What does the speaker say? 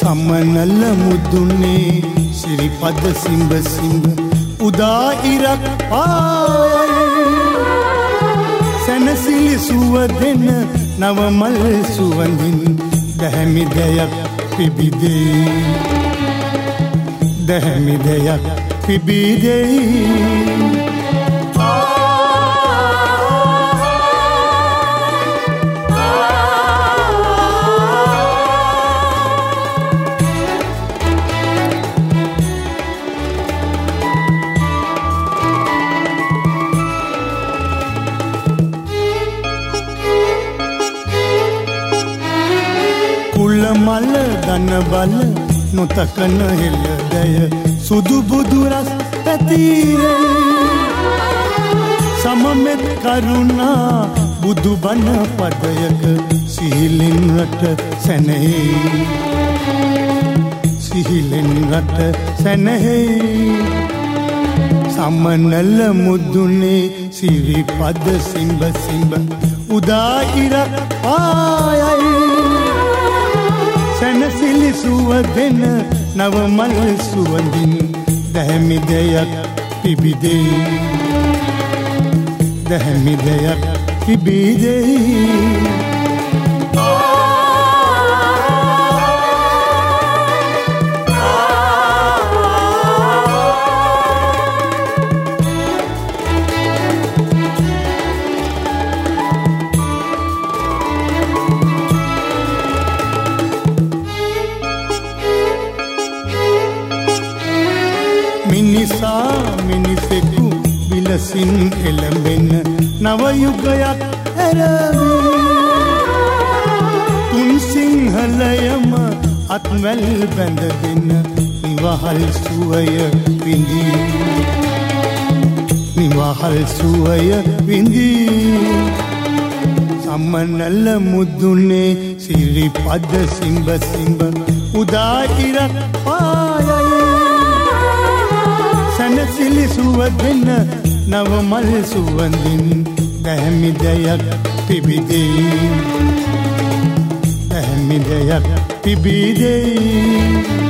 සමනල්ල මුද්දුන්නේ සිරිපද සිම්බ සිම්බ උදා ඉරක් පායයි සැනසිලි සුව දෙන නවමල් සුවඳින් දැහැමි දෙයක් පිබිදේ දැහැමි දෙයක් පිබිදෙයි. මල්ල ගන්න බල නොතකන හෙල්ලදය සුදු බුදුරස් පැතීරේ සමමෙත් කරුණා බුදු බණ පදයක සිහිලෙන් රට සැනෙහි. සිහිලෙන් රට සැනෙහි. සමනල්ල මුද්දුනේ සිරිපද සිම්බ සිම්බ. උදා ඉරක් ආයයි සැනසිලි සුව දෙන නවමල් සුවඳින් දැහැමි දෙයක් පිබිදෙයි. දැහැමි දෙයක් පිබිදෙයි. මිනිසා මිනිසෙකු විලසින් එළඹෙන්න නවයුගයක් ඇරවී තුන් සිංහලයම අත්වැල් බැඳගෙන නිවහල් සුවය විඳී. නිවහල් සුවය විඳී. සම්මනල්ල මුද්දුනේ සිරිපද සිම්බ සිම්බ උදා ඉරක් පායයි. සැනසිලි සුව දෙන්න නවමල් සුවඳින් දැහැමි දෙයක් පිබිදෙයි. දැහැමි දෙයක් පිබිදෙයි.